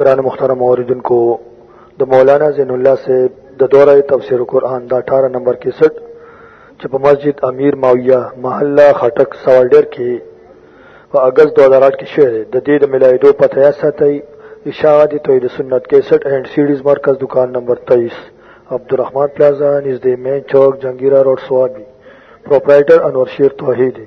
گران مختار موردن کو د مولانا زین الله سے د دوره تفسیر قرآن دا 18 نمبر 61 چې په مسجد امیر ماویہ محله خټک سوالډر کې په اگست 2008 کې شوه د دې د ملایدو پته یا ساتي اشاعتی توحید سنت 61 اینڈ سیډیز مرکز دکان نمبر 23 عبدالرحمن پلازا نزدې مین چوک جنگیرا روډ سوابي پرپرایټر انور شیر توحیدی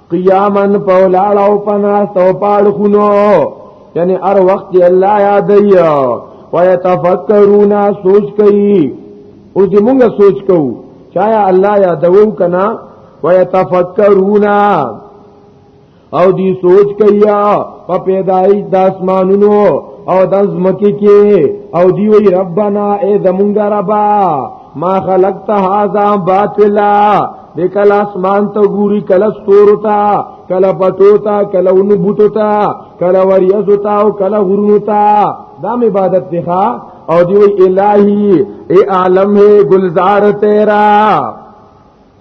قیامن پولاړ او پناست او پاړ خونو یعنی ار وخت الله یاد یا ويتفکرون سوچ کوي اوس دې مونږه سوچ کوو چایا الله یادو کنا ويتفکرون او دی سوچ کیا په پیدایش د اسمانونو او د زمکی کې او دی وی ربانا اے زمونږ ربا ما خلقت هذا باطلا د کله اسمان ته ګوري کله ستورو ته کله پټو ته کله ونبوتو ته کله وریځو ته او کله غرونو ته دا عبادت دی ښا او دی وی الہی اے عالم ہے گلزار تیرا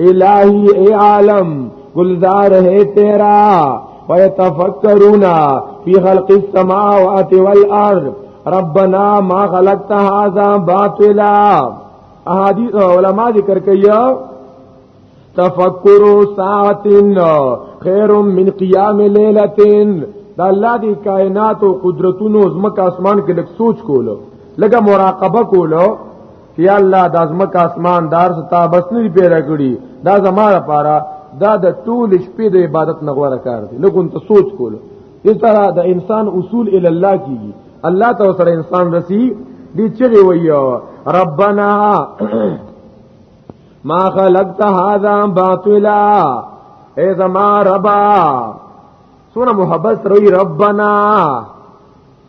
الہی اے عالم گلزار ہے تیرا ويتفکرونا فی خلق السماوات والارض ربنا ما خلقت هذا باطلا احادیث علما ذکر کیا تفکر ساعتن خیر من قیام لیلتن دا الله دی کائنات او قدرتونو زمکه اسمان کې لک سوچ کولو لکه مراقبه کولو یا الله د زمکه اسمان دار ستا بس نه پیدا کړی دا زما لپاره دا د ټول شپې د عبادت نغوره کار دی لکه ته سوچ کولو دې طرح د انسان اصول ال الله کیږي الله ته سره انسان رسی دې چغي ویو ربنا ما خلقت هذا باطلا اے زما ربا سونه محبت روی ربنا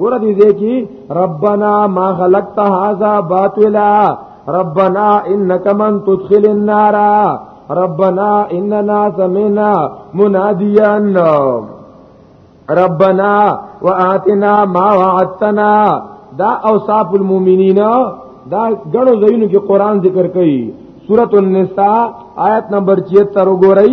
ګور دې دې کې ربنا ما خلقت هذا باطلا ربنا انك من تدخل النار ربنا اننا سمعنا مناديا ربنا واتنا ما وعدتنا دا اوصاف المؤمنین دا غنو زینو کې قران ذکر کړي سورۃ النساء آیت نمبر 76 وګورئ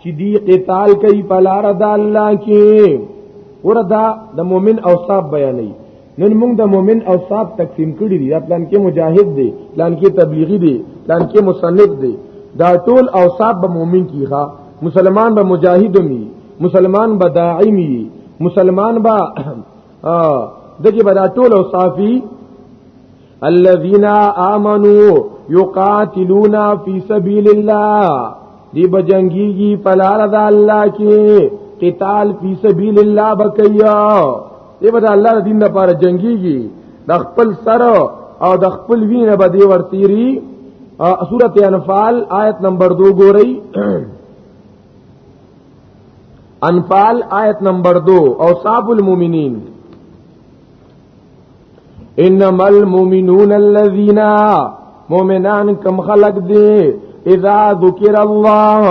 چې دی قتال کوي په لار د الله کې وردا د مؤمن اوصاف بیانې نن موږ د مؤمن اوصاف تقسیم کړی دی پلان کې مجاهد دی پلان کې تبلیغی دی پلان کې مصنف دی دا ټول اوصاف به مؤمن کیخه مسلمان به مجاهد می مسلمان به داعی می مسلمان به دغه به دا ټول اوصافی الذين امنوا يقاتلون في سبيل الله دی بجنگیږي پلار د الله کې قتال فی سبیل الله بکیا دی به الله دین لپاره جنگیږي د خپل سر او د خپل وینه به دی ورتیری سورۃ انفال آیت نمبر 2 ګورئ انفال آیت نمبر 2 اوصاف المؤمنین انما المؤمنون الذين مؤمنان کم خلق دي اذا ذکر الله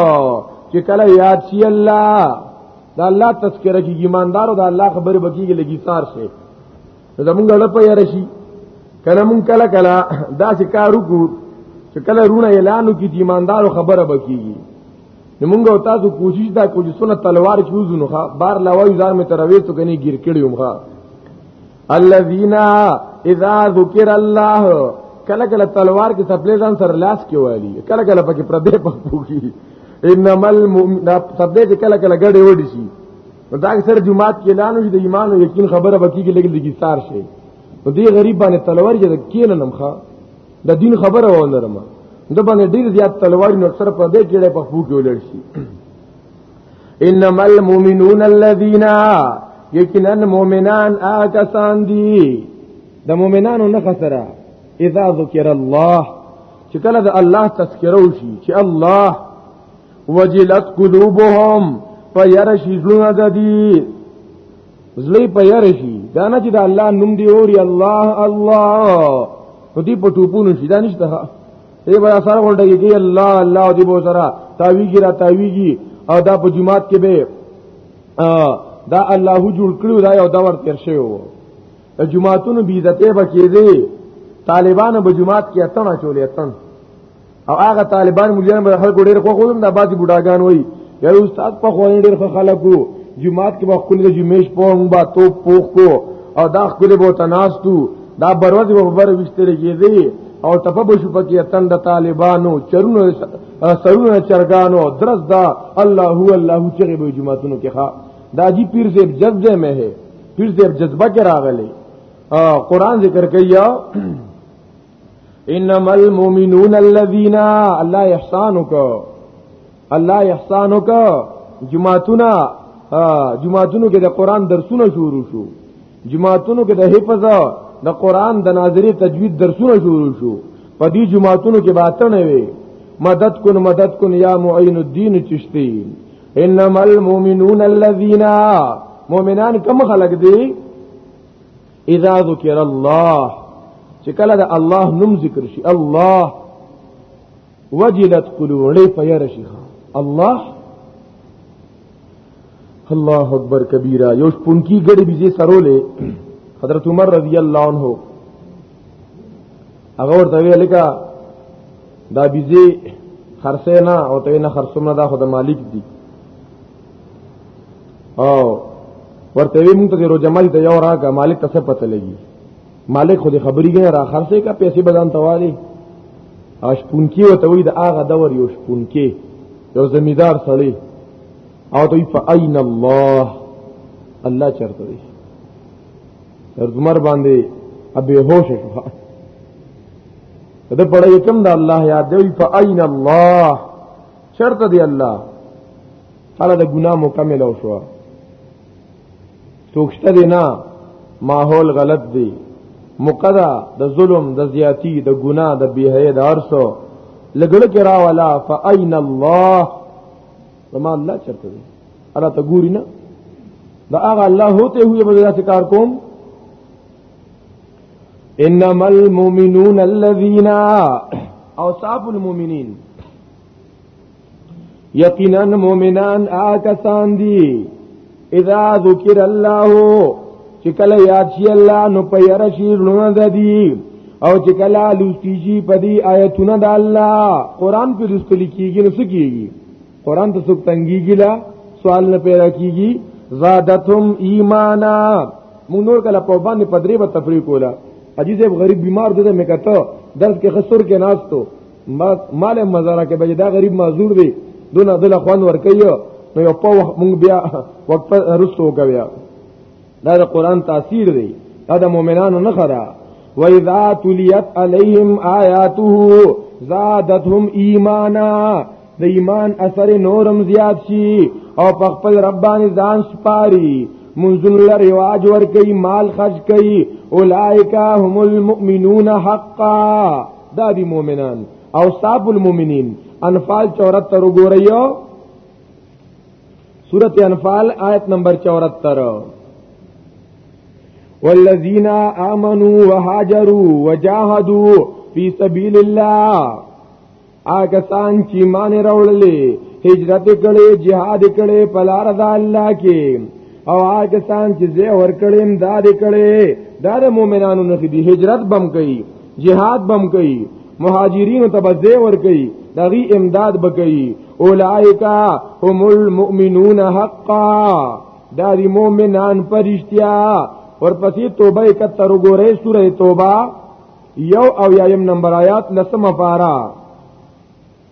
چې کله یاد شي الله دا الله تذکرہ کی ایماندارو دا الله خبره بکیږي لګی سار شي زمونږ له په یاره شي کله مونږ کله کله دا چې کارو کو چې کله رونه اعلانو کی ایماندارو خبره بکیږي موږ او تاسو کوشش دا کوو چې سونه تلوار چوزو نو ښا بار لاوي ځان می تروي ته کني گیر کړی وم ښا الذين اذا ذکر الله کله کله تلوار کې سپلې ځان سره لاس کې والی کله کله پکې پردې پخوږي انما المؤمن دا سپلې چې کله کله ګډې وډی شي دا اکثر جمعات کې اعلان وي د ایمان او یقین خبره بکی کې لګل دي ستار شي نو دې غریب باندې تلوار چې کیننم ښا د دین خبره ولرم د باندې ډیر زیات تلوار نو سر په دې کې په خو کې ولر شي انما المؤمنون الذين یقینا مؤمنان آکسان دي د مؤمنانو نه خسره اذا ذکر الله چې کله د الله تذکره وشي چې الله وجلت قلوبهم فيرشي زلون ددي زلی په یاره شي دا نه چې د الله نوم دی اوري الله الله نو دی په ټوپونو شي دا نشته ای بیا سره غونډه کې الله الله دی بو سره تاویږي را تاویږي او دا په جمعات کې به دا الله جوړ کړو دا یو دور تیر شوی وو جمعاتونو بی عزته بکې دي طالبانو به جمعات کې اتنه چولې اتنه او هغه طالبان مليان به خلکو ډېر خو خودم د بازي بډاګان وای یو استاد په خو ډېر خلکو جمعات کې وخت کله جمعېش په هم با تو پوخ کو او دا خپل به تناستو دا بروز به بر وشتل کېږي او ټپه بشو پکې اتن د طالبانو چرونو سرونه چرګانو درس دا الله هو الله چې به جمعتونو کې ښا دا جی پیر زیب جذبه مې ہے پیر زیب جذبه کې راغلي قران ذکر کوي انما المؤمنون الذين الله احسانک الله احسانک جمعتنا جمعتونو کې د قران درسونه شروع شو جمعتونو کې د حفظ د قران د ناظری تجوید درسونه شروع شو په دې جمعتونو کې باتنه وي مدد کن مدد کن یا معین الدین چشتی انما المؤمنون الذين مؤمنان کم خلق دي اذا ذکر الله چې کله د الله نوم ذکر شي الله وجلت قلوبنا پيار شي الله الله اکبر کبیره یو پونکی ګړي بيزي سرولې حضرت عمر رضی الله عنه هغه ورته ویل کا دا بيزي خرڅه نه او ته نه خرڅوم نه دا خود مالک دي او ورته وی مونږ ته روجمل ته یو راکا مالک ته څه پته لګي مالک خو دې خبرې غیر را خرڅې کا پیسې بدن توالي او شپونکی وته وی د هغه دور یو شپونکی یو زمیدار سړی او دوی په عین الله الله چرته دی تر عمر باندې ابي هوش شو دا پړې کوم د الله یاد دی په عین الله شرط دی الله هله د ګناه مکمل او شو سوکشته دی نه ماحول غلط دی مقدا د ظلم د زیاتی د ګناه د بیهه د ارسو لګړه کې راولا فاین الله وما الله چرته دی الله ته ګوري نه دا هغه الله هوته هوی به ذات کار کوم انما المؤمنون الذين اوصاف المؤمنين یقینا مؤمنان آکسان دی اذا ذکر الله چې کله یاد شي الله نو په ير شي لونه د دی او چې کله لوستي شي په دی آیتونه د الله قران کې لوستل کیږي نو سکیږي قران ته څوک تنګيږي لا سوال نه پیدا کیږي زادتهم ایمانا مونږ نور کله په باندې پدری به تفریق کولا عجیب غریب بیمار دته مې کته درس کې خسر کې ناستو ما مال مزاره کې بجې دا غریب معذور دی دونه دل خوان ور کوي نو یو په وخت مونږ بیا وقف رسو کوي دا د قران تاثیر دی دا د مؤمنانو نه خره و اذا تليت عليهم آیاته زادتهم ایمانا د ایمان اثر نورم زیات شي او په خپل رباني ځان سپاري منزل رواج ور کوي مال خرج کوي اولائک هم المؤمنون حقا دا دی مومنان او صاحب المؤمنین انفال 74 وګورئیو سورۃ انفال آیت نمبر 74 والذین آمنوا وهاجروا وجاهدوا فی سبیل الله آګه سان چې مان راوللې هجرت کړي jihad کړي په لار د الله کې او آګه سان چې زه ور کړم داد کړي دا د مؤمنانو نه دي هجرت بم کوي جهاد بم کوي مهاجرین ته بځې ور کوي دغي امداد بکئی اولائکا هم المؤمنون حقا دا دی مومنان پرشتیا ورپسې توبه 71 وګوره سوره توبه یو او یایم نمبر آیات لسمه پارا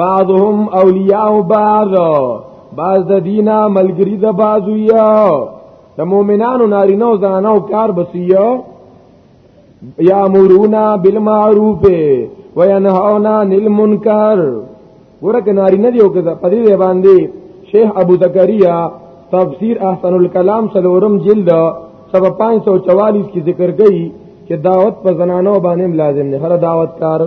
بعضهم اولیاء بعض بعض د دینا ملګری د بعضو یا د مؤمنانو نارینه او زنانو کار بسیو یا امرونا بالمعروف و ینهونا عن المنکر ورکه نارینه دی او که په دې باندې شیخ ابو زکریا تفسیر احسن الکلام سلورم جلد سبا 544 کی ذکر گئی چې دعوت په زنانو باندې لازم نه هر دعوت کار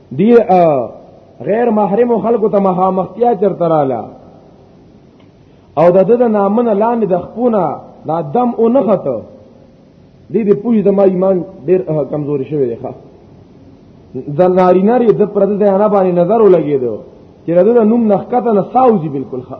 دی غیر محرم خلکو ته مخامختیا چرتراله او د د نامن لاندې د خپونه دا دم او نه خته دې دې پوج د ما ایمان ډېر کمزوري شوی دی ښا د ناری ناری د پرد د انا باندې نظر ولګېدو چې د نوم نخکته نه ساوځي بالکل ښا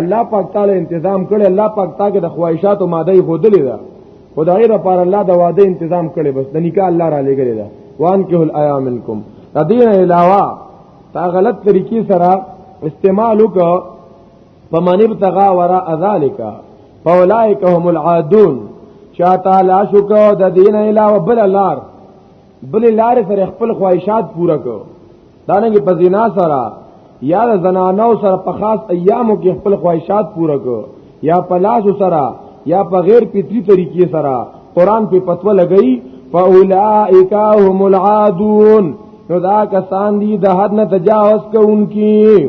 الله پاک تعالی تنظیم کړي الله پاک تعالی د خواهشاتو ماده یې خودلې ده خدای د پاره الله د واده تنظیم کړي بس د نکاح الله را لګړي ده وان کې ول ایا منکم د دې علاوه تا غلط طریقې سره استعمال وک په منب تغا ورا ذالک فاولائک هم العادون چا تعالی شو کو د دین علاوه بل لار بل لار سره خپل خواهشات پورا کو دانګي په زنا سره یا د زنانو سره په خاص ایامو کې خپل خواهشات پوره کو یا په لاس سره یا په غیر پتری طریقې سره قران په پتو لګئی فاولائک هم العادون نو دا کسان دي د حد نه تجاوز کوونکي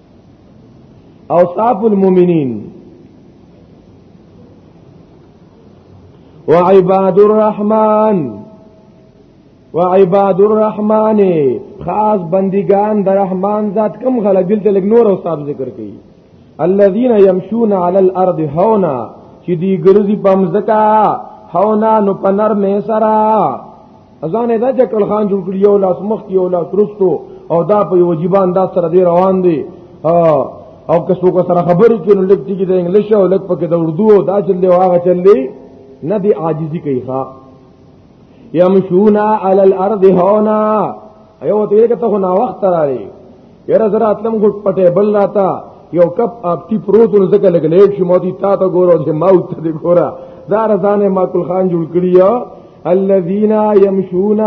اوصاف المؤمنین وعباد الرحمن وعباد الرحمن خاص بندگان در رحمان ذات کم خلق دلته لګ نور او صاحب ذکر کړي الذين يمشون على الارض هونا چې دی ګرځي پمزکا هونا نو پنر مې سرا ازان دا چکل خان جوړ کړی یو لاس مخ یو لاس رستو او دا په یو جیبان دا سره دی روان دی او که څوک سره خبرې کوي نو لکه چې د انګلیش او لکه پکې د اردو او دا چل دی هغه چل دی نه دی عاجزي کوي ښا یمشونا علی الارض هونا ایو ته یې کته خو نا وخت راځي یره زرا اتلم غټ پټه بل راتا یو کپ اپ تی پروت نو زګه لګ لیک شي مودي تا ته ګورو چې ما او ته ګورا دا رضانه ماکل خان جوړ کړی الذين يمشون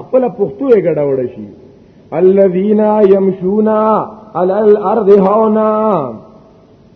خپل پختو یې ګډوډ شي الذين يمشون على الارض هونا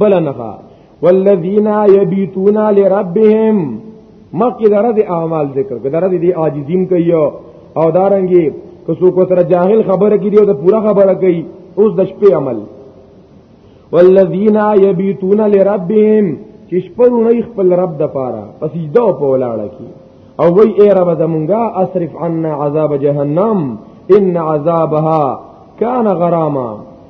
بل نفع والذین یبیتون لربهم مکه درد اعمال ذکر کړه درد دی عاجزین کوي او دارنګي که څوک سره جاهل خبره کوي او پورا خبره کوي اوس د شپې عمل والذین یبیتون لربهم چې شپرونه خپل رب د پاره پس سجده او په ولاړه کی او وی ای رب زمونږه اصرف عنا عذاب جهنم ان عذابها کان غراما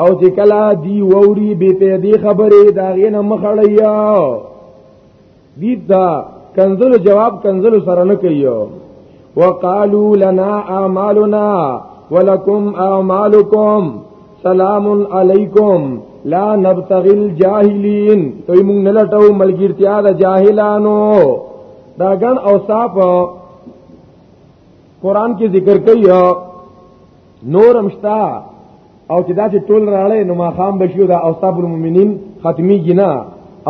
او چې کله دی ووري به په دې خبره دا غینه مخړیا دي دا کنزل جواب کنزل سره نه کوي وقالو لنا اعمالنا ولکم اعمالکم سلام علیکم لا نبتغي الجاهلین ته موږ نه لټو ملګرتیا د جاهلانو دا ګن اوصاف قران کې ذکر کوي نورم شتا او چې دا چې ټول راړې نو ما خام بشیو دا اوصاف المؤمنین ختمی جنا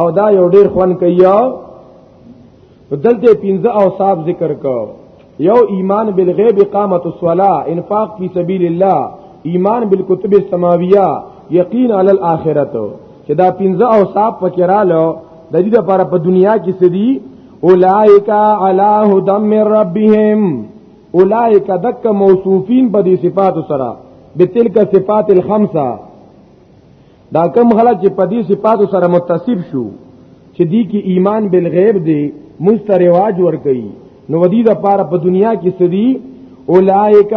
او دا یو ډیر خوان کوي دلته پنځه اوصاف ذکر کو یو ایمان بالغیب اقامت الصلاه انفاق فی سبیل الله ایمان بالکتب السماویہ یقین علی الاخرت چې دا پنځه او صاحب پکې رالو د دې لپاره په دنیا کې سدي اولائک علی هدم من ربهم اولائک دک موصوفین په دې صفات سره بتلک صفات الخمسه دا کم خلک چې په دې صفات سره متصف شو چې دی کې ایمان بالغیب دی مستر رواج ور کوي نو ودی د پاره په دنیا کې سدي اولائک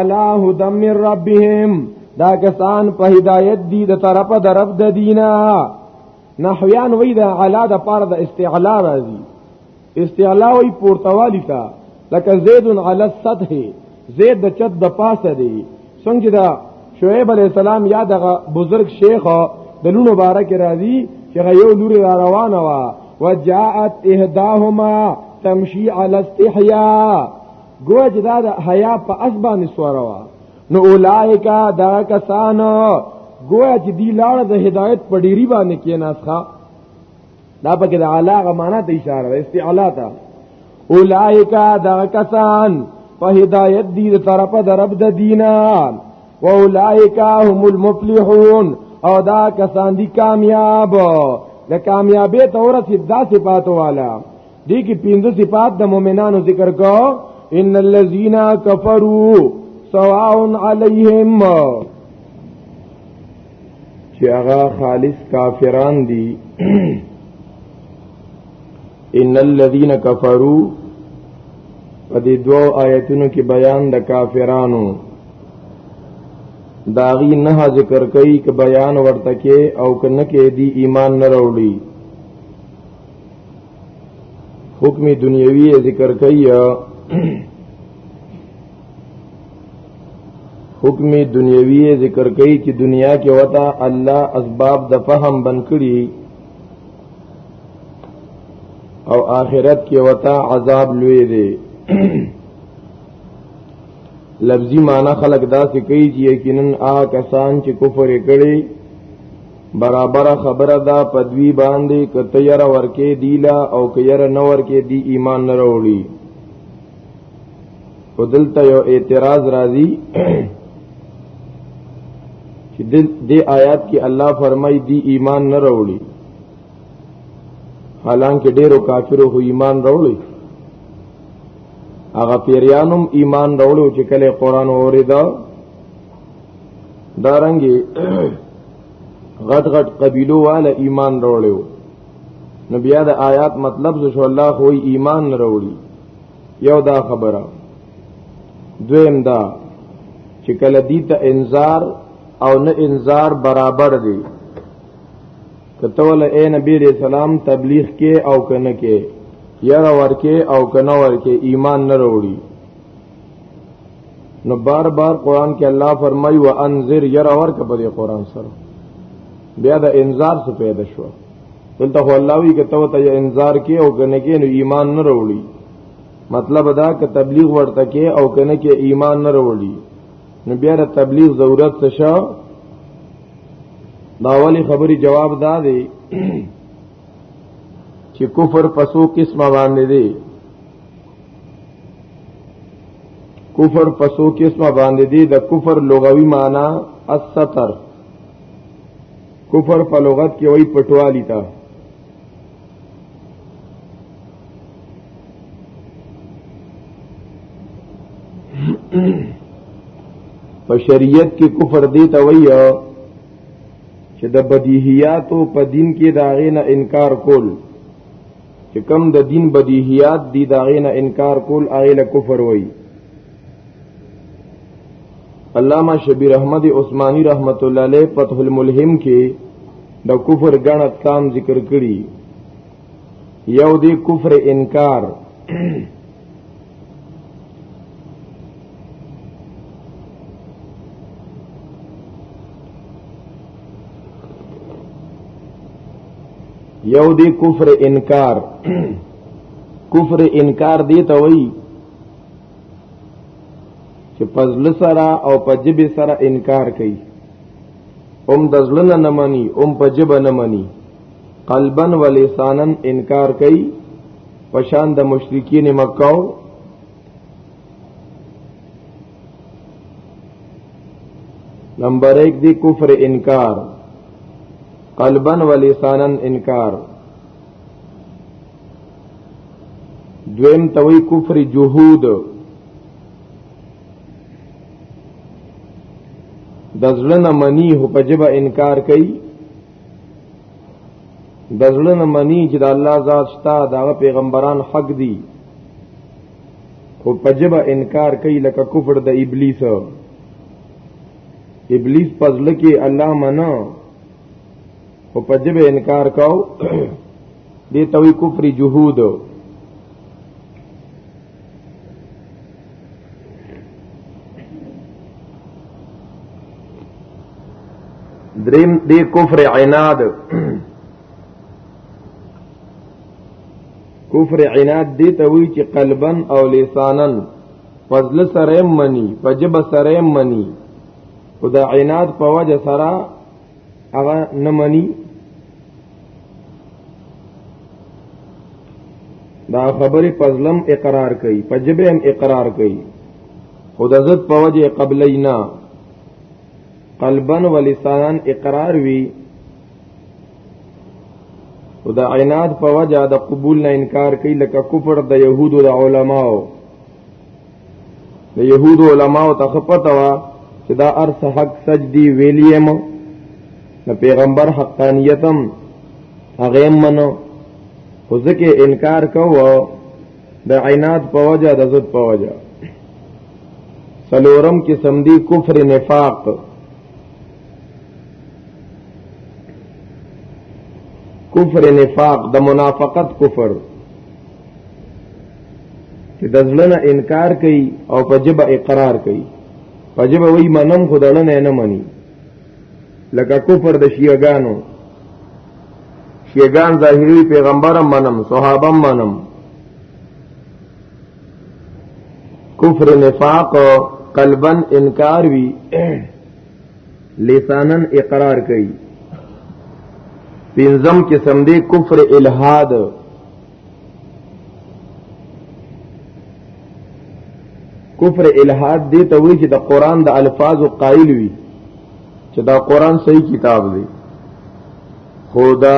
علی هدى من ربهم دا کسان په هدایت دی د طرف د رب د دینا نحویان وی دا علا د پاره د استعلا راځي استعلا وی پورتوالی تا لکه زید علی السطح زید د چت د پاسه دی څنګه دا شعیب علی السلام یا دغه بزرگ شیخ د لونو بارک راضی چې یو لور را روانه وا وجاءت احداهما تمشي علی استحیا ګوج دا د حیا په اسبان سوره وا نو اولائکا دا کسانو گویا چې دی لاړه د هدایت په ډیری باندې کې ناسخه دا پکې د اعلی غمانه ته اشاره ده استعلا ته اولائک دا کسان په هدایت دی طرف د رب د دینا و اولائک هم المفلحون او دا کسان دی کامیاب د کامیابی ته ورسې دا صفات والا دی کې پنځه صفات د مؤمنانو ذکر کو ان الذين كفروا سواء عليهم چې هغه خالص کافران دي ان الذين كفروا په دې دوو آیتونو کې بیان د کافرانو داغي نه ذکر کوي ک بیان ورته کې او کنه کې دی ایمان نه وروړي حکم دنیوی ذکر کوي حکم دنیوی ذکر کوي چې دنیا کې وتا الله اسباب د فهم بن کړی او آخرت کې وتا عذاب لوی دی لفظی معنی خلق دا سی کوي چې یقینا آ کسان چې کفر کړي برابر خبره دا پدوی باندې کته یره ورکه دیلا او کيره نور کې دی ایمان نه وروړي او دلته یو اعتراض راځي چې د آیات کې الله فرمایي دی ایمان نه راوړي حالانکه ډیرو کافرو هو ایمان راوړي هغه پیریانم ایمان راوړو چې کله قران اوریدا دارنګي غټ غټ قبیلو والا ایمان راوړو نو بیا د آیات مطلب زه شو الله خو ایمان راوړي یو دا خبره دویم دا چې کله دې ته انذار او نه انذار برابر دی کته ول اے نبی علیہ السلام تبلیغ کې او کنه کې یره ورکه او کنه ورکه ایمان نه وروړي نو بار بار قران کې الله فرمایي وانذر یره ورکه په قران سره بیا د انذار څخه پیدا شوه دلته خو الله وی کته ته انتظار کې او کنه کې نو ایمان نه وروړي مطلب دا ک تبلیغ ورته کې او کنه کې ایمان نه وروړي نو بیا د تبلیغ ضرورت څه شو دا اولی خبري جواب دا دی چې کفر پسو قسمه باندې دی کفر پسو قسمه باندې دی د کفر لغوي معنی الستر کفر په لغت کې وای پټوالی تا په شریعت کې کفر دی ته وای چې د بدیهیاتو په دین کې داغې نه انکار کول چې کم د دین بدیهیات دی داغې نه انکار کول هغه له کفر وای علامہ شبیر احمد عثماني رحمت الله علیه فتح الملهم کې د کفر غن اقسام ذکر کړي یو دی کفر انکار یو دی کفر انکار کفر انکار دی ته وایي چې پزل سره او پجب سره انکار کوي هم د ځلنه نه مني هم پجب نه مني قلبا ولسانا انکار کوي پشان د مشرکین مکه نمبر 1 دی کفر انکار قلبا ولسانا انکار دویم توي کفر جهود د ځلنه منی هو په جبه انکار کوي د ځلنه منی چې د الله ذات شتا د پیغمبران حق دي خو په جبه انکار کوي لکه کفر د ابلیس ابلیس پزله کې الله منو او په دې به انکار کاو دې توي کفر جهود دریم دې کفر عناد کفر عناد دې توي چې قلبا او لسانا فضل سره منی پجب سره منی خدا عناد په وجه سره هغه نه مني دا خبره پزلم اقرار کوي پجبه هم اقرار کوي خود عزت په وجه قبلینا قلبا ولسان اقرار وی او د عناد په وجه د قبول نه انکار کوي لکه کفر د يهودو د علماو د يهودو علماو ته خپته وا چې دا ارث حق سجدي ویلیم د پیغمبر حقانیتم هغه منو خو ځکه انکار کوو د عینات په وجه د زد په وجه سلورم کې سمدی کفر نفاق کفر نفاق د منافقت کفر چې د زړه نه انکار کوي او په جبه اقرار کوي په جبه وایي منم خو دړه نه نه مني لکه کفر د شیعاګانو شیعاګان ظاهري پیغمبرم منم صحابم منم کفر نفاق قلبا انکار وی لسانن اقرار کوي پینزم کې سمدې کفر الہاد کفر الہاد دې ته وایي چې د قران د الفاظو قائل وي چې دا قران صحیح کتاب دی خو دا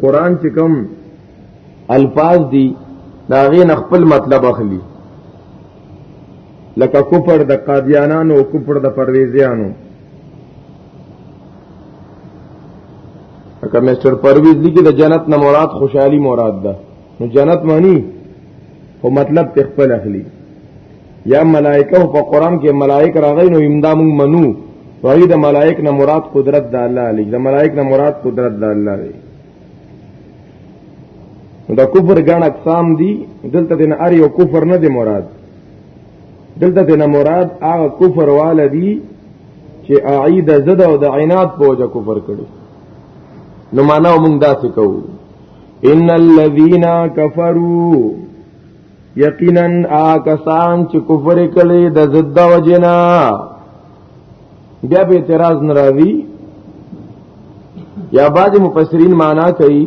قران چې کوم الفاظ دي دا غي خپل مطلب اخلي لکه کفر د قادیانانو او کفر د پرویزیانو اکه مستر پرویز لیکي د جنت نه مراد خوشحالي مراد ده نو جنت معنی خو مطلب په خپل اخلي یا ملائکه په قران کې ملائک راغی نو امدا مون منو وایي د ملائک نه مراد قدرت د الله علی د ملائک نه مراد قدرت د الله دی دا کفر ګڼ اقسام دي دلته د ار یو کفر نه دی مراد دلته دنه مراد هغه کفر والا دی چې اعید زد او د عناد په وجه کفر کړي نو معنا موږ داسې کوو ان الذين كفروا یقینا آکسان چې کفر کړي د زد وجنا بیا به اعتراض نراوی یا بعض مفسرین معنا کوي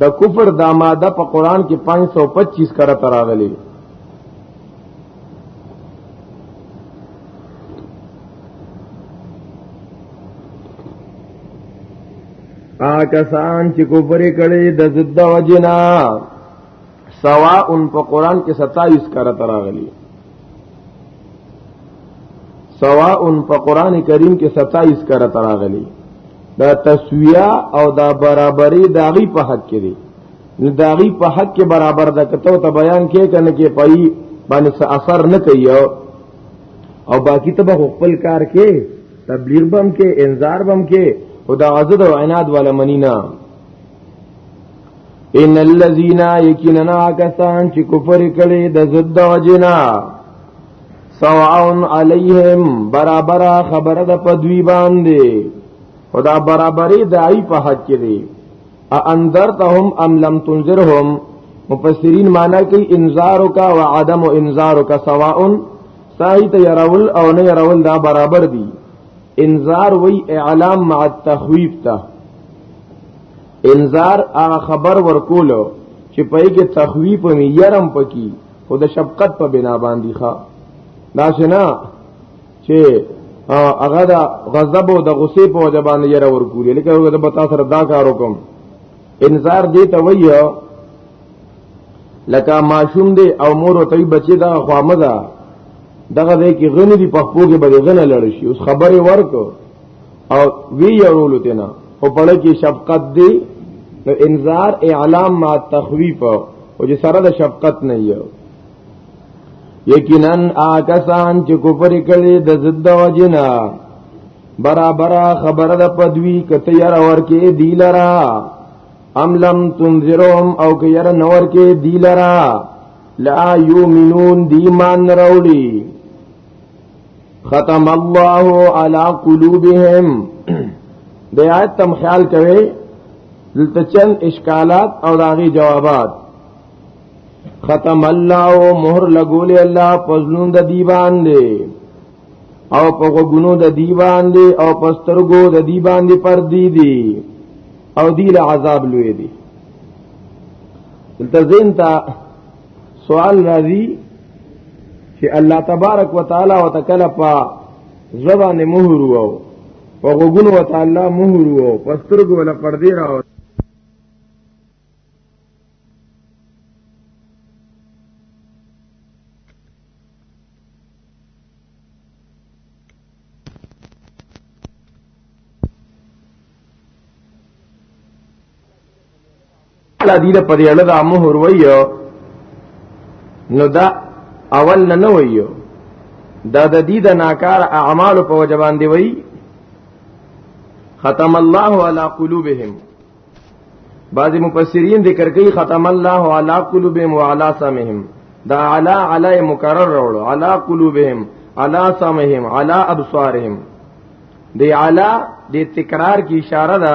د کفر دا ماده په قران کې 525 کرا تراغلي آکسان چې کفر کړي د زده وجنا سوا ان په قران کې 27 کړه تراغلی سوا ان په قران کریم کې 27 کړه تراغلی دا تسویه او دا برابرۍ داغي په حق کې دي نو داغي په حق کې برابر ده کته ته بیان کې کنه کې پای باندې څه اثر نه کوي او باقی ته خپل کار کې تبلیغ بم کې انذار بم کې خدا عزت او عناد والا منینا ان الذين يكننا کسان چې کفر کړي د زد وجنا سواء عليهم برابر خبره د پدوی باندې خدا برابرې دای په حق کې دي انذرتهم ام لم تنذرهم مفسرین معنی کوي انذار کا و عدم انذار کا سواء ساهی ته يرول او نه يرول دا برابر دي انذار وی اعلام مع التخويف ته انذار هغه خبر ورکولو چې پای کې تخویف او یرم پکی او د شفقت په بنا باندې ښا دا شنا چې هغه د غضب او د غصې په وجه باندې یره ورکولې لکه هغه د بتا سره دا کار وکم انذار دی ته وایو لکه ماشوم دی او مور او طبيب بچي دا خوامه ده دغه دې کې غنی دی په خپل کې به غنه لړ شي اوس خبره ورکو او وی یړولو تینا او پړه کې شفقت دی نو انذار اعلام ما تخویف او چې سره د شفقت نه یو یقینا آکسان چې کوپر کړي د زد وجنا برابر خبره د پدوی کته یار ورکه دی لرا ام لم تنذرهم او که یار نور کې دی لرا لا یؤمنون دی مان راوړي ختم الله على قلوبهم د آیت تم خیال کوي دلته چند اشکالات او داغي جوابات ختم الله مهر لګول الله پزلون د دی باندې او په غوګونو د دی باندې او په سترګو د دی باندې پر دی دی او دی له عذاب لوی دی دلته زین ته سوال راځي چې الله تبارک وتعالى وتکلا په زبان مهر وو په غوګونو وتعالى مهر وو پسترګو ولا پردې راو الله دې په دې اړه د مهر وایو نو دا اول نه نه وایو دا د دې د ناکار اعمال په وجبان دی وایي ختم الله علی قلوبهم بعض مفسرین ذکر کوي ختم الله علی قلوبهم وعلى سمعهم دا علی علی مکرر راوړو علی قلوبهم علی سمعهم علی ابصارهم دی علی د تکرار کی اشاره ده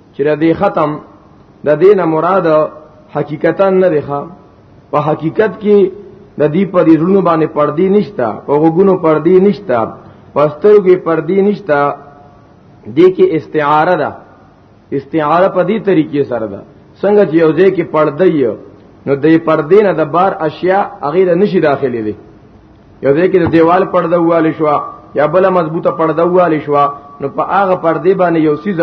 چې د دې ختم د دین مراد حقیقتا نه دی ښا په حقیقت کې د دې په دې زړونو باندې پردي نشتا په غوګونو پردي نشتا پستر کې پردي نشتا دې کې استعاره ده استعاره په دې طریقې سره ده څنګه چې یو ځای کې پردی نو دې پردې نه د بار اشیاء غیر نشي داخلي دي یو ځای کې د دیوال پرده والی شو یا بل مضبوطه پرده والی شو نو په هغه پردې باندې یو سیز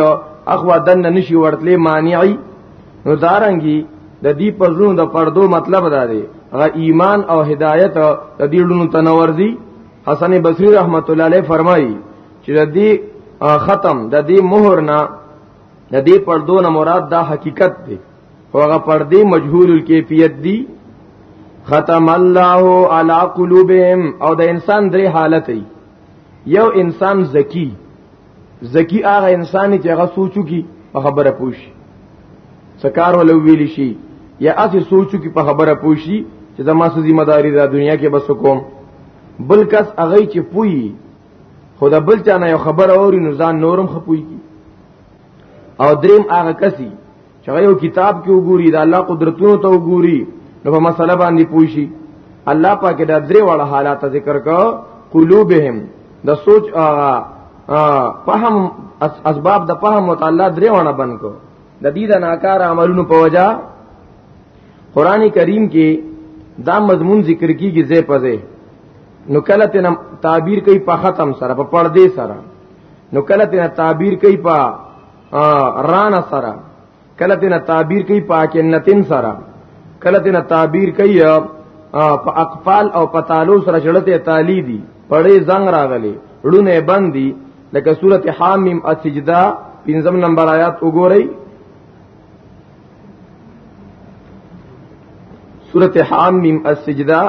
اخوا دن نشي ورتلې مانعي نو دارنګي د دې پرونو د پردو مطلب دا دی هغه ایمان او هدایت د دې لونو تنورځي حسن بصری رحمت الله علیه فرمایي چې د دې ختم د دې مہر نه د دې پردو نه مراد دا حقیقت دی هغه پردي مجهول الکیفیت دي ختم الله علی قلوبهم او د انسان درې حالت ای یو انسان زکی زکی هغه انسان چې هغه سوچو کی په خبره پوشي سکار ولو ویل شي یا اسی سوچو کی په خبره پوشي چې زما سو ذمہ داری دا دنیا کې بس کوم بل کس هغه چې پوي خدا بل چانه یو خبر اوري نو ځان نورم خپوي او دریم هغه کسي چې یو کتاب کې وګوري دا الله قدرتونو ته وګوري نو په مسله باندې پوښي الله پاک دا درې واړه حالات ذکر کا قلوبهم د سوچ فهم اسباب د فهم متعالی درې واړه بن کو د دې د ناکار عملونو په وجا قران کریم کې دا مضمون ذکر کیږي زې پځه نو کله ته تعبیر کوي په ختم سره په پردې سره نو کله ته تعبیر کوي په رانه سره کله تینا تعبیر کوي پاکنتن سره کله تینا تعبیر کوي په اقفال او پتالو سره چړته تالی دي پړې زنګ راغلي ړونه بندي لکه سورته حامیم السجدا پنځم نمبر آیات وګورئ سورت حام میم السجدہ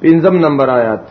پنزم نمبر آیات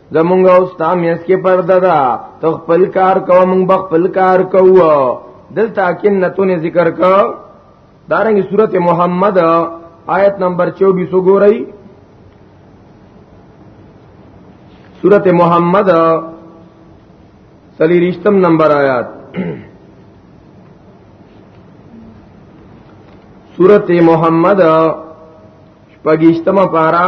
زمونږ او ستامیس کې پرده ده ته خپل کار کوه مونږ به خپل کار کوو دلته کې نتونه ذکر کو دارنګ سورته محمد آیت نمبر 24 وګورئ سورته محمد سلی رشتم نمبر آیات سورته محمد پګیشتمه پارا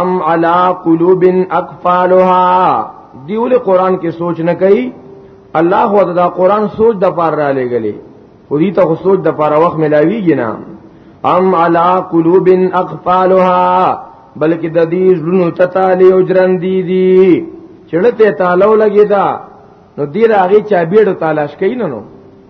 ام علا قلوب اقفالها دیول قران کې سوچ نه کوي الله هو دا قران سوچ د پار را لګلې خو دې ته سوچ د پار وخت ملاويږي نه ام علا قلوب اقفالها بلکې د دې ژوند ته تعالی او جرن دي دي چړته تعالی لګي دا نو دې راغي چا بیړو تلاش کین نو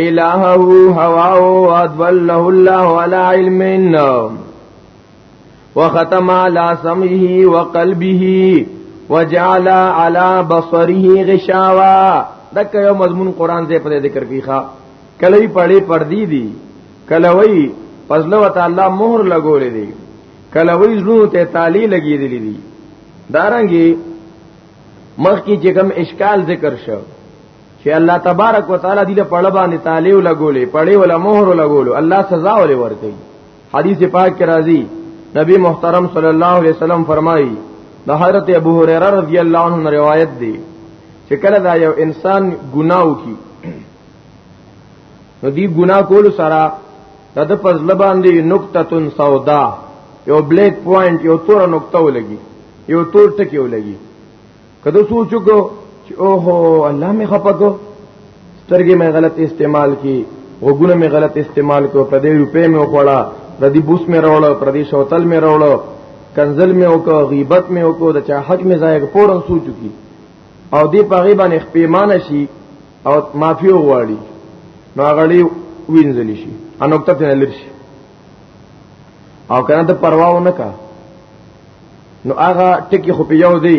الہو هوا او ادوله الله على علم وختم على سمعه وقلبه وجعل على بصره غشاوه دک یو مضمون قران دې په ذکر کې ښا کله یې پړې پردي دي کله وی پزله وتعالى مهر لګولې دي کله وی زړه ته تالی لګې دي دي دارنګي مخ کی چې کوم اشکال ذکر شو چې الله تبارک وتعالى دې په اړه باندې تعالی ولا ګولې پړې ولا مهر ولا ګولو الله سزا ولې ورکړي حدیث پاک کې راځي نبی محترم صلی الله علیه وسلم فرمایي د حضرت ابو هريره رضی الله عنه روایت دی چې کله دا یو انسان ګناو کی نو دی ګنا کول سره د پزله باندې نقطه سودا یو بلیک پوینټ یو تور نقطه ولګي یو تور ټکی ولګي کله سوچ کو چې اوهو الله می خپکو سترګې مې غلط استعمال کی وګونه مې غلط استعمال کو په دې روپې مې وخوړه د دې بوس مې راوړل پر دې شوتل مې راوړل کنزل مې وکړ غیبت مې وکړ د چا حق مې ضایع پورن سوچو کی او دې پاغي باندې خپېمانه شي او معافي وغواړي نو غړي وینځل شي انوکته تل شي او کنه ته پرواو نه کا نو هغه ټکی خو په یو دی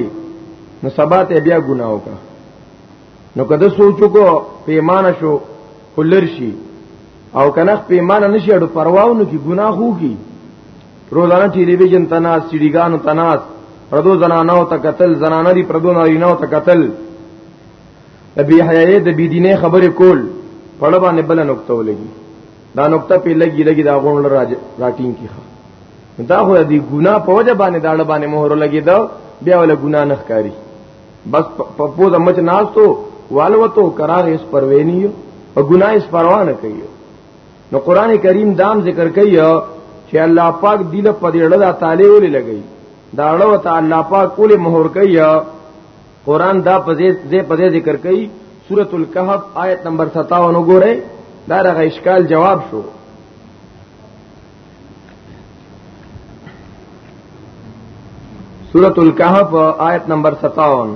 نو سبا ته بیا ګناه وکړه نو کده سوچو کو پیمانه شو ولر شي او کنه پیمانه نشي اډو پرواونه کی ګناه خو کی روزانه ټي ټلویزیون تناس سیډیګانو تناس پردو زنانو ته قتل زنانه دي پردو نارینو ته قتل د بی حیاي د بی دینه خبرې کول پړه باندې بل نقطه ولګي دا نقطه په لګي لګي دا غون راځ راټینګ کیخه دا خو دې ګنا په وجه باندې دا باندې مهر لګي دا بیا ول ګنا نه ښکاری بس په پوزه مچ ناستو والوتو کراغ اس پروینی او ګنا اس پروانه کوي نو قران کریم دام ذکر کوي چې الله پاک دله په دې اړه تعالی ولې لګي دا اړه تعالی پاک ولې مهر کوي قران دا په دې په دې ذکر کوي سورۃ الکهف آیت نمبر 57 وګورئ دا رغه اشکال جواب شو سورۃ الکهف آیت نمبر 57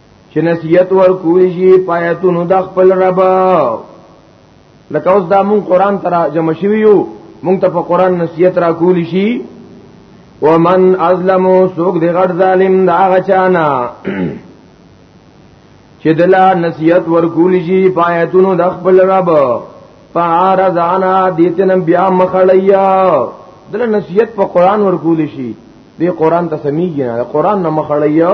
چې نصیحت ورکول شي پایتونو د خپل رب لکه اوس دا مون قران تر جمع شوی یو مونږ ته په قران نصیحت را کول شي ومن ازلم سوق دی غټ ظالم دا غچانا چې دلا نصیحت ورکول شي پایتونو د خپل رب فعارض عنا دیتن بیا مخړیا دلا نصیحت په قران ورکول شي دی قران ته سميږي نه قران نه مخړیا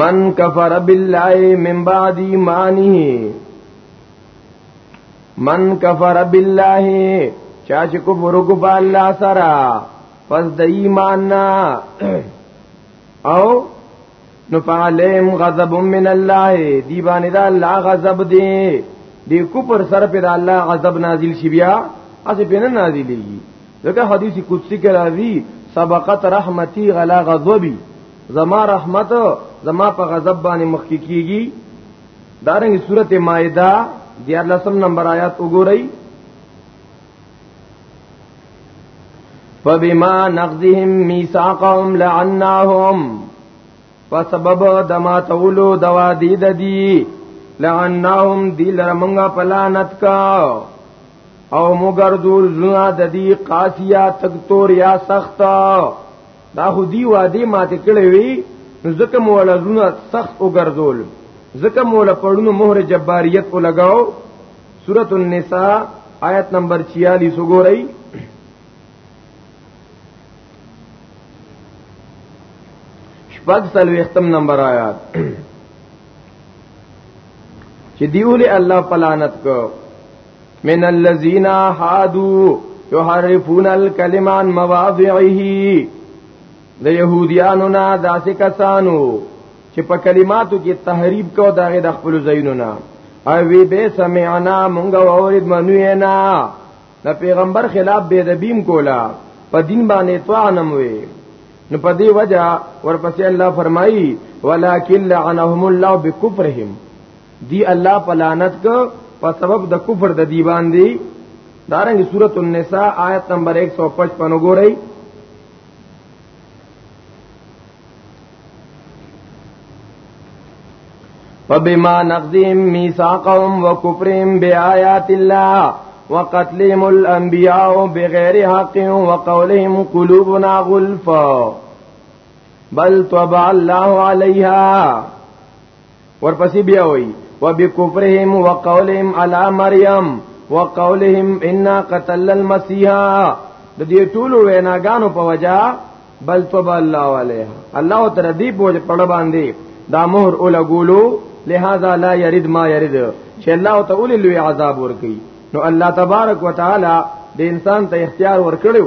من کفر بالله من بعد ایمانه من کفر بالله چا چې کفر وکړ په الله سره پس د ایمان نه او نو فعلیم غضب من الله دی باندې دا الله غضب دی دی کفر سره په الله غضب نازل شي بیا اسی په نه نازلېږي دغه حدیث قدسی کې راځي سبقت رحمتي غلا غضبي زما رحمت زما په غضب باندې مخ کې کیږي دارنګه سورته مائده د 14 نمبر آیات وګورئ فبما نقضهم ميثاقهم لعناهم فسبب دما تولو دوا دي ددي لعناهم دي لرمنګه پلانت کا او مګردول زنا د دې قاسیا تکتور یا سخت دا خو دی وادي ماته کړې وی نو ځکه مولا زونه سخت وګرځول ځکه مولا پړونو مهر جباریت ولګاو سورۃ النساء آیت نمبر 46 وګورئ شپږ سلوختم نمبر آیات چې دیول الله پلانت کو من الذين هادو يحرفون الكلمه عن مواضعه د يهوديانو نه داسې کسانو چې په کلماتو کې تحریف کو داغه د خپل زینونه او وی به سمعنا مونږ اورید منوینا د پیغمبر خلاف بے دبیم کولا په دین باندې طعنم وي نو په دې وجہ ورپسې الله فرمایي ولکن لعنهم الله بکفرهم دی الله په لعنت کو په سبب د کفر د دی باندې دارنګ سورۃ النساء آیت نمبر 155 وګورئ فبما نقضهم ميثاقهم وكفرهم بآيات الله وقتلهم الانبیاء بغیر حق وقولهم قلوبنا غلف بل طبع الله علیها ورپسې بیا وایي وبکفرهم وقولهم علی مریم وقولهم انا قتل المسيح د دې ټول ویناګانو په وجا بل طب الله علیه الله تعالی دې بوج پړ باندې دا مہر اول غولو لہذا لا يرد ما يرد چې الله تعالی لوی عذاب ورکي نو الله تبارک وتعالى د انسان ته اختیار ورکړو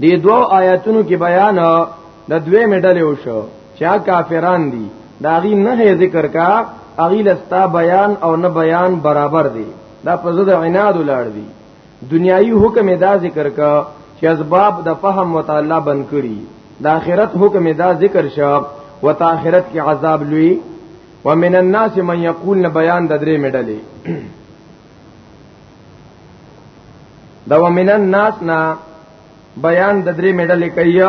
دې دوو آیاتونو کې بیان د دوی مډلې وشو چې کافران دي دا غي نه ذکر کا اغي لستا بیان او نه بیان برابر دي دا په زړه عناد ولړ دي دنیایي حکم دا ذکر کا چې اسباب د فهم متعالی بن کړي د آخرت حکم دا ذکر شاب وت آخرت کې عذاب لوی ومن الناس من یقول بیان د درې مډلې دا ومن الناس نا بیان د درې مډل کوي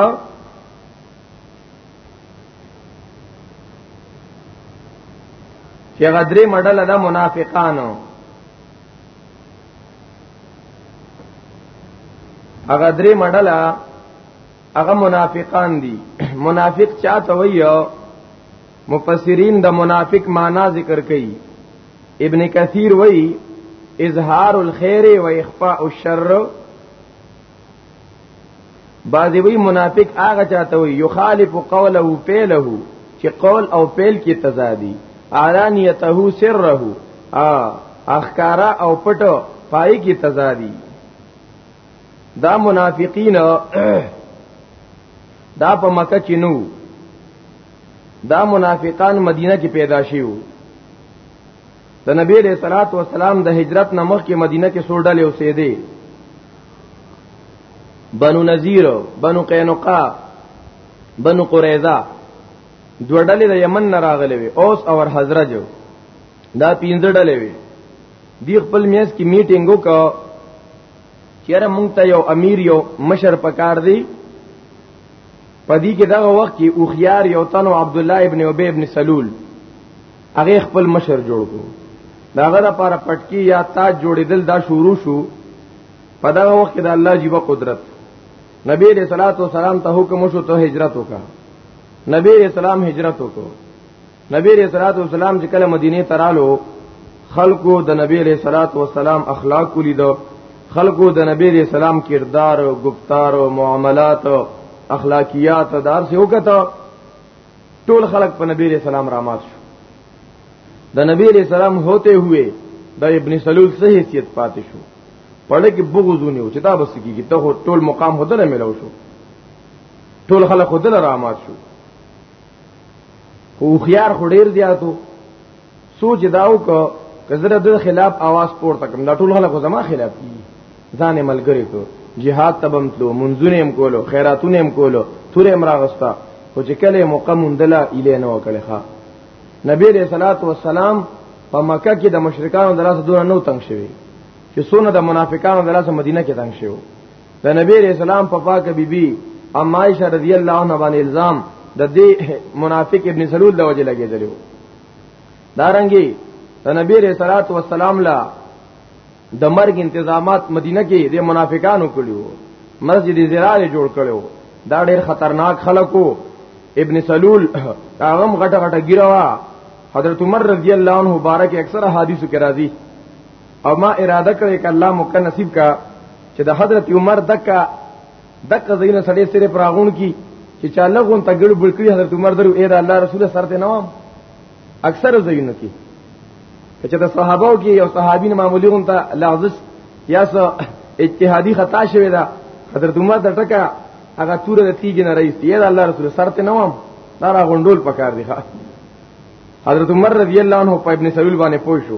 چې غدرې مډل د منافقانو هغه درې مډل هغه منافقان دي منافق چاته وایو مفسرین د منافق معنا ذکر کوي ابن کثیر وی اظهار الخير و اخفاء الشر بعضی وی منافق هغه چاته وی یخالف قوله پیله چې قول او پیل کې تضادی علانیته سره اخکارا او پټو پای کې تضادی دا منافقین دا په مکه چینو دا منافقان مدینه کې پیدا شیو د نبی علیہ الصلوۃ والسلام د هجرت نه مخکې مدینه کې سوډلې اوسېدې بنو نذیر بنو قینقاع بنو قریظه دوړلې د یمن نه راغلې وي اوس اور حضرت دا پینځه ډلې وي دی خپل میاس کې میټینګ وکړ چیرې مونږ ته یو امیر یو مشر پکار دی په دې کې دغه وخت کې او خيار یو تن عبد الله ابن ابي ابن سلول هغه خپل مشر جوړ کو داغه لپاره پټکی یا تاج جوړیدل دا شروع شو په دغه وخت کې د الله جیبه قدرت نبی علیہ الصلوۃ والسلام ته حکم شو ته هجرت وکړه نبی علیہ السلام هجرت وکړه نبی علیہ الصلوۃ والسلام چې کله مدینه ته رالو خلکو د نبی علیہ الصلوۃ والسلام اخلاق ولیدو خلکو د نبی علیہ السلام کردار او گفتار او معاملات او اخلاقیات دار سه وکړه ټول خلک په نبی علیہ السلام رامات شو د نبی علیہ السلام ہوتے ہوئے د ابن سلول سه حیثیت پاتې شو پړه کې بغوزونه او چې دا بس کیږي ته ټول مقام هدل ملو شو ټول خلک هدل رامات شو خو خيار خو ډیر زیاتو سوچ داو کو کزره د خلاف आवाज پورته کوم دا ټول خلک زما خلاف دي ځان ملګری کو jihad تبم تلو منځونه هم کولو خیراتونه هم کولو تور هم راغستا خو چې کله مقام اندلا اله نه وکړي ښا نبی رسول صلوات و سلام په مکه کې د مشرکانو دراسه دونه نو تنگ شوی چې سونه د منافقانو دراسه مدینه کې تنگ شوی د نبی رسول الله په پاکه بیبي اما عائشه رضی الله عنها باندې الزام د دې منافق ابن سلول د وجه لګیدلو دارنګي د نبی رسول الله والسلام لا د مرګ انتظامات مدینه کې د منافقانو کړیو مسجد زرار جوړ کړو دا ډېر خطرناک خلکو ابن سلول هغه غټه غټه ګیروا حضرت عمر رضی الله عنه مبارک اکثر حدیثو کې راځي او ما اراده کړې ک الله مو کنه نصیب کا چې د حضرت عمر دکا دکا زینو سړې سره پراغون کی چې چا لغون ته ګړ بلکړي حضرت عمر درو اې دا الله رسول سره ته نوام اکثر زینو کی چې د صحابه کې یو صحابي نه معمولی غون ته لغزش یا سو اجتهادي خطا شوی دا حضرت عمر د ټکا هغه تور د تیګ نه رئیس دی دا الله رسول سره ته نوام دا را غونډول پکار دی حضرت عمر رضی الله عنه په ابن سلول باندې پوه شو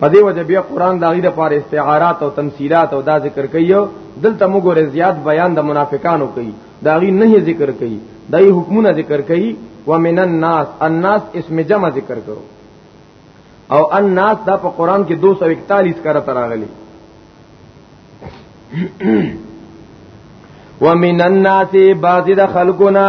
په دې وجه بیا قران دا غي د پاره استعارات او تمثيلات او دا ذکر کوي دلته موږ ور زیات بیان د منافقانو کوي دا غي نه ذکر کوي دای حکمونه ذکر کوي ومن الناس الناس اسم جمع ذکر کرو او الناس دا په قران کې 241 کرا تراغلي ومن الناس بعض د خلقنا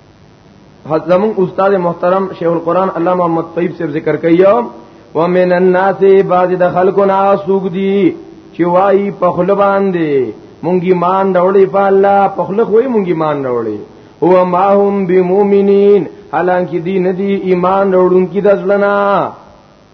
حضرت زمون استاد محترم شیخ القران علامه محمد طیب صاحب ذکر کایو ومن الناس بعض د خلقنا سوق دی چې وای په خپل باندې مونږ ایمان راوړې په الله په خپل خوې مونږ ایمان راوړې هو ما هم بمؤمنین حالانکه دی ندی ایمان راوړونکي د ځلنا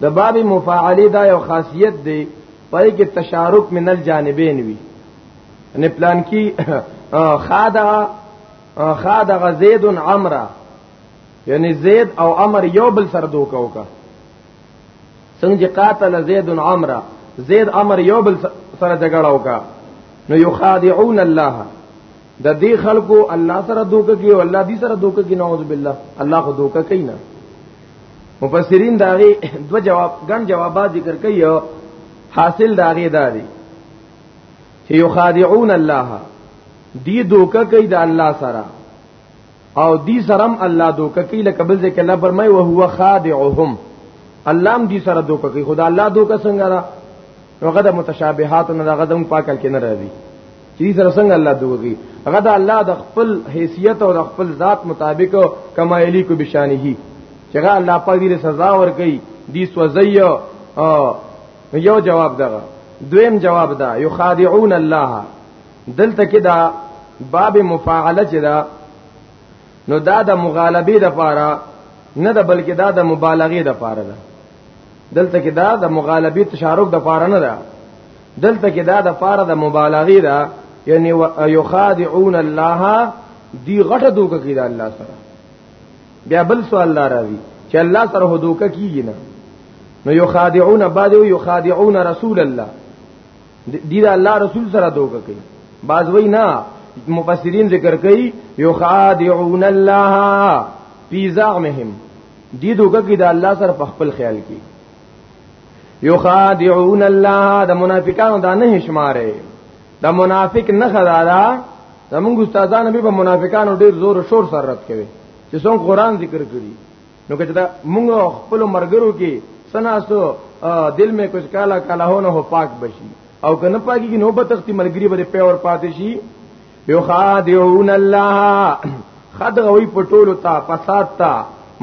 د باب مفاعله دا یو خاصیت دی پای کې تشارک من الجانبین وی ان پلان کې خادا خادا زید عمرا یعنی زید او عمر یو بل سره دوکا وکا څنګه قاتل زید عمرا زید عمر یو بل سره جګړه وکا نو یخادعون الله د دې خلکو الله سره دوکه کوي او الله دې سره دوکه کوي نعوذ بالله الله خو دوکه کوي نه مفسرین دا غي دو جواب ګن جوابات ذکر کوي حاصل دا غي دا دي چې یخادعون الله دی دوکه کوي د الله سره او دی سرم الله دوکه کوي لکه بل ځکه الله فرمای او هو خادعهم الله هم دی سره دوکه کوي خدا الله دوکه څنګه را هغه د متشابهات نه هغه د پاکل کې نه راځي چې سره څنګه الله دوږي هغه د الله د خپل حیثیت او د خپل ذات مطابق کمایلی کو بشانه چې هغه الله پاک دې سزا ورکړي دې سوځي یو جواب دغه دویم جواب دا یخادعون الله دلته کې دا باب مفاعله چې دا نو دا د مغالبه د پاره نه ده بلکې دا د مبالغه د پاره ده دلته کې دا د مغالبه تشارک د پاره نه ده دلته کې دا د پاره د مبالغه ده یعنی یخادعون الله دی غټه دوکه کیدا الله سره بیا بل سوال لا راوی چې الله سره دوکه کیږي نه نو یخادعون بعد یخادعون رسول الله دی دا الله رسول سره دوکه کوي باز وای نه مفسرین ذکر کوي یخادعون الله فی زعمهم دی دوګه کې د الله سره په خپل خیال کې یو خادعون الله د منافقانو دا نه شماره د منافق نه خدادا زمونږ استادان به منافقانو ډیر زور او شور سره رد کوي چې څنګه قران ذکر کړي نو کته دا مونږ خپل مرګرو کې سناسو دل میں کچھ کالا کالا ہونا ہو پاک بشی او کنه پاکی کی نوبت تختی ملګری بده پیور پاتې شي یخادعون الله خدغوی پټولو تا فساد تا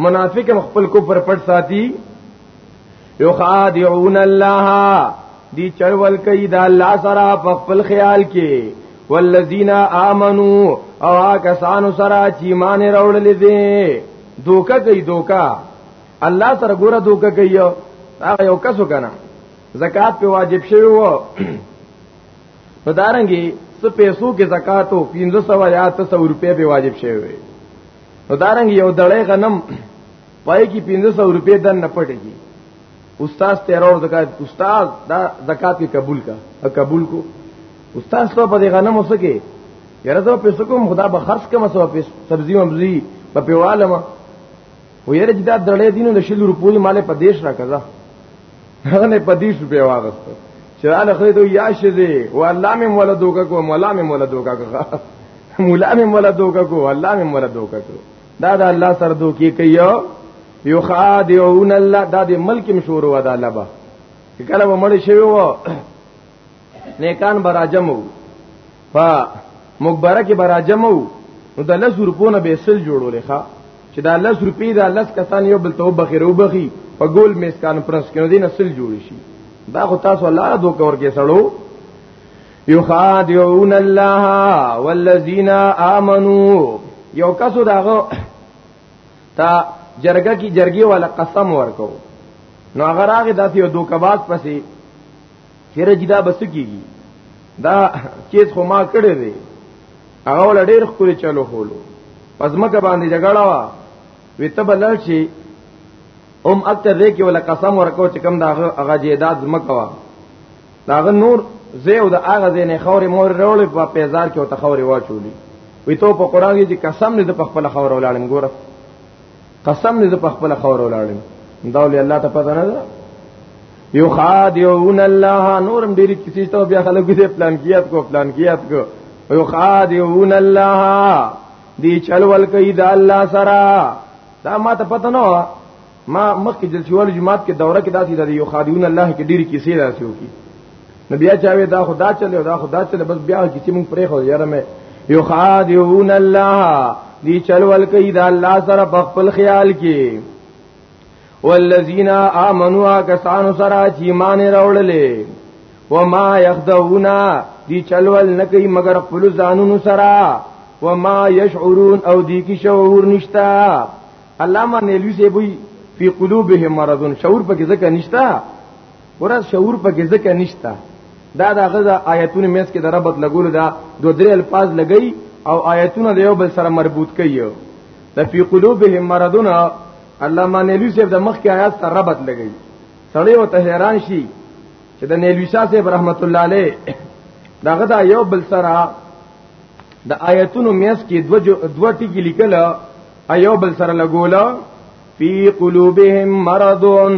منافقم خپل کفر پټ ساتي یخادعون الله دی چرول کوي دا الله سره په خپل خیال کې والذین آمنو او کسانو سره چې ایمان راوړل دي دوکا کوي دوکا الله سره ګوره دوکا کوي هغه یو کسو کنه زکات په واجب شوی وو نو دارنګي څه پیسو کې زکات او 1500 یا 300 روپے به واجب شوی نو دارنګي یو دړې غنم پای کې 1500 روپے دن نه پټيږي استاد تیرور زکات استاد دا زکات قبول کا قبول کو استاد ته په غنم وسکه یره زه پیسو کوم خدا به خرڅ کوم سو پیسو سبزی مبزی په پیوالم و یره چې دا درړې دینو د شل روپو یې مالې په دیش را کزا هغه نه په دیش روپې واغست چې اله خو ته یا شزه و الله مې مولا دوکا کو مولا مې مولا دوکا کو مولا مې مولا دوکا کو الله مې مولا دوکا کو دا دا الله سره دوکي کوي یو خادعون الله دا د ملک مشور و دا لبا کله مړ شوی و نیکان براجمو په مقبره کې براجمو نو د لس روپونه به سل جوړولې ښا چې دا لس روپی دا لس کسان یو بل ته وبخیر وبخي په ګول میس کان پرس کې نو دین سل جوړ شي دا خو تاسو الله دوه کور کې سړو یخادعون الله والذین آمنو یو کسو داغو تا جرګه کی جرګي والا قسم ورکو نو هغه راغی داسې یو دوکباز پسې چیرې جدا بس کیږي دا چیز خو ما کړی دی هغه ول ډیر خوري چلو خولو پس مکه باندې جګړه وا وی ته بلل شي ام اکتر دې کې ولا قسم ورکو چې کم دا هغه جیداد مکه وا داغه نور زه او د هغه زینې خوري مور رول په پیزار کې او تخوري واچولي وی ته په قران کې قسم دې په خپل خور ولالم ګوره قسم دې په خپل خور ولاړم دا ولې الله ته پته نه ده یو خادعون الله نورم ډېری کسی ته بیا خلک دې پلان کیات کو پلان کیات کو یو خادعون الله دی چلول کوي دا الله سره دا ما ته پته نه ما مخکې جلسیوال جماعت کې دوره کې داسې د یو خادعون الله کې ډېری کسی داسې وکي نو بیا چا وی دا خدا چلو دا خدا چلو بس بیا کی چې مونږ پرې خو یاره مې یو خادعون الله دی چلول کوي دا الله سره بخپل خیال کې والذین آمنوا کسانو سره چې ایمان راوړلې وما یخدعون دی چلول نه کوي مگر خپل ځانونو سره وما یشعرون او دی کی شعور نشتا علامه نیلوی سی بوئی فی قلوبهم مرضون شعور پکې ځکه نشتا ورځ شعور پکې ځکه نشتا دا دا غزا آیتونه مېس کې د ربط لګول دا دو درې الفاظ لګئی او آیتونه د یو بل سره مربوط کړي د فی قلوبهم مرضنا علامه نیلوی صاحب د مخ کې آیات سره ربط لګئی سړی وته حیران شي چې د نیلوی صاحب رحمت الله علیه دا غدا یو بل سره د آیتونو میاس کې دو دو ټکی لیکل ایو بل سره لګولا فی قلوبهم مرضون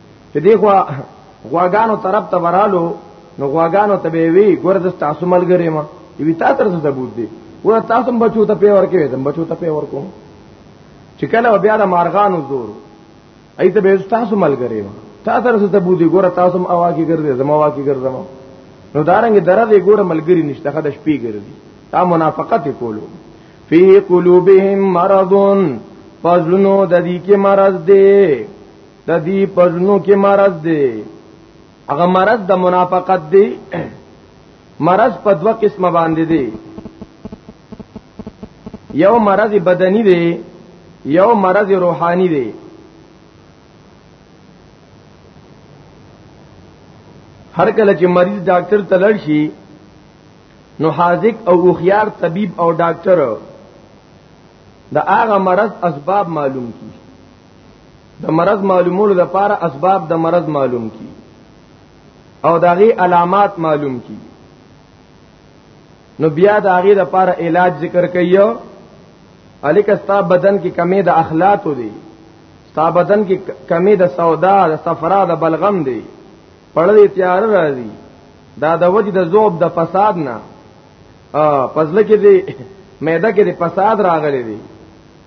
چې دی خو غواګانو طرف ته ورالو نو غواګانو ته به وی ګورځ تاسو ملګری ما وی تا تر څه ثبوت دی و تاسو بچو ته پیور کې زم بچو ته پیور کوم چې کله بیا د مارغانو زور ایته به تاسو ملګری ما تا تر څه ثبوت دی ګور تاسو هم اوا کې ګرځي زم اوا کې ګرځم نو دارنګ درځي ګور ملګری نشته خدای شپې ګرځي تا منافقت کولو فی قلوبهم مرضون پزلونو د دې کې مرض دی د دې پزنو کې مرض دی هغه مرض د منافقت دی مرض په دوه قسمه باندې دی یو مرض بدنی دی یو مرض روحانی دی هر کله چې مریض ډاکټر ته لړ شي نو حاذق او اوخيار طبيب او ډاکټر د هغه مرض اسباب معلوم کی د مرض معلومولو لپاره اسباب د مرض معلوم کی او داغي علامات معلوم کی نو بیا داغي لپاره علاج ذکر کایو الیک استا بدن کې کمی د اخلاق دی ستا بدن کې کمی د سودا د صفرا د بلغم دی پړلې تیار راځي دا د وجه د زوب د فساد نه پزله کې دی معده کې دی فساد راغلی دی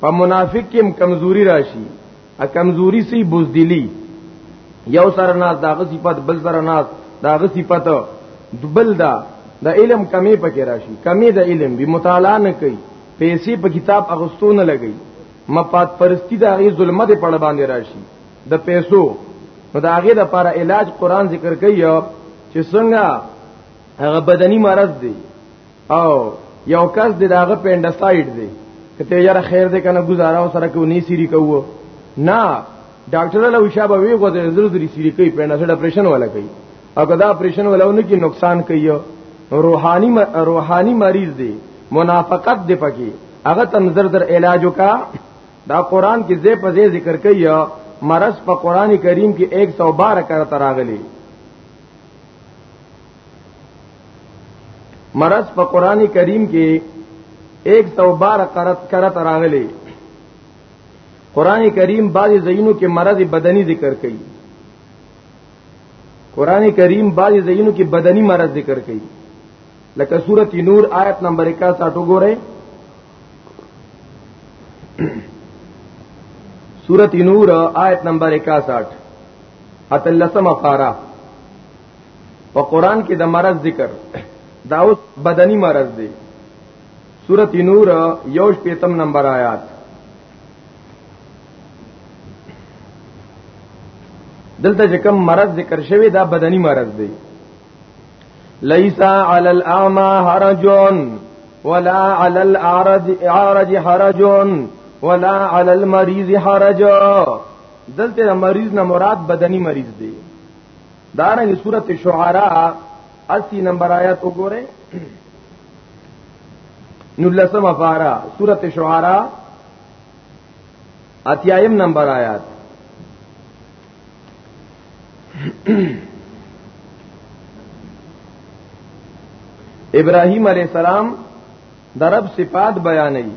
په منافق کې کمزوري راشي ا کمزوري سي بوزدلی یو سره ناس داغه صفت بل سره ناس داغه صفت بل دا د علم کمی پکې راشي کمی د علم به مطالعه نه کوي پیسې په کتاب اغستو نه لګي مپات پرستی دا غي ظلمت په اړه باندې راشي د پیسو نو دا غي د لپاره علاج قران ذکر کوي چې څنګه هغه بدني مرض دی او یو کس د داغه پینډسایډ دی کته یاره خیر دې کنه گزاره او سره کو نه سری کوو نه ډاکټر له وشابه وی غو د زړه د سری کوي پینډسایډ اپریشن ولا کوي او کدا اپریشن ولا نه کی نقصان کوي روحانی روحانی مریض دی منافقت دی پکې هغه تم زر در علاجو کا دا قران کې زې په زې ذکر کوي مرض په قران کریم کې 112 کرته راغلي مرض په قران کریم کې 112 قرات کرت راغلي قران کریم بعضی زینو کې مرض بدني ذکر کړي قران کریم بعضی زینو کې بدني مرض ذکر کړي لکه سورۃ نور آیت نمبر 61 وګورئ سورت نور آیت نمبر 61 اتلسم فارا په قران کې د مرض ذکر دا اوس بدني مرض دی سورۃ نور یوش پیتم نمبر آیات دلته چې کوم مرض ذکر شوی دا بدني مرض دی لیسا علی الاعمى حرج ولا علی الاعرج اعرج حرج ولا علی المریض حرج دلته مریض نه مراد بدني مریض دی دارنګ سورته شعراء 80 نمبر آیات وګوره نو لسمه پارا سورته شعراء اتیایم نمبر آیات ابراهيم عليه السلام درب صفات بیانوي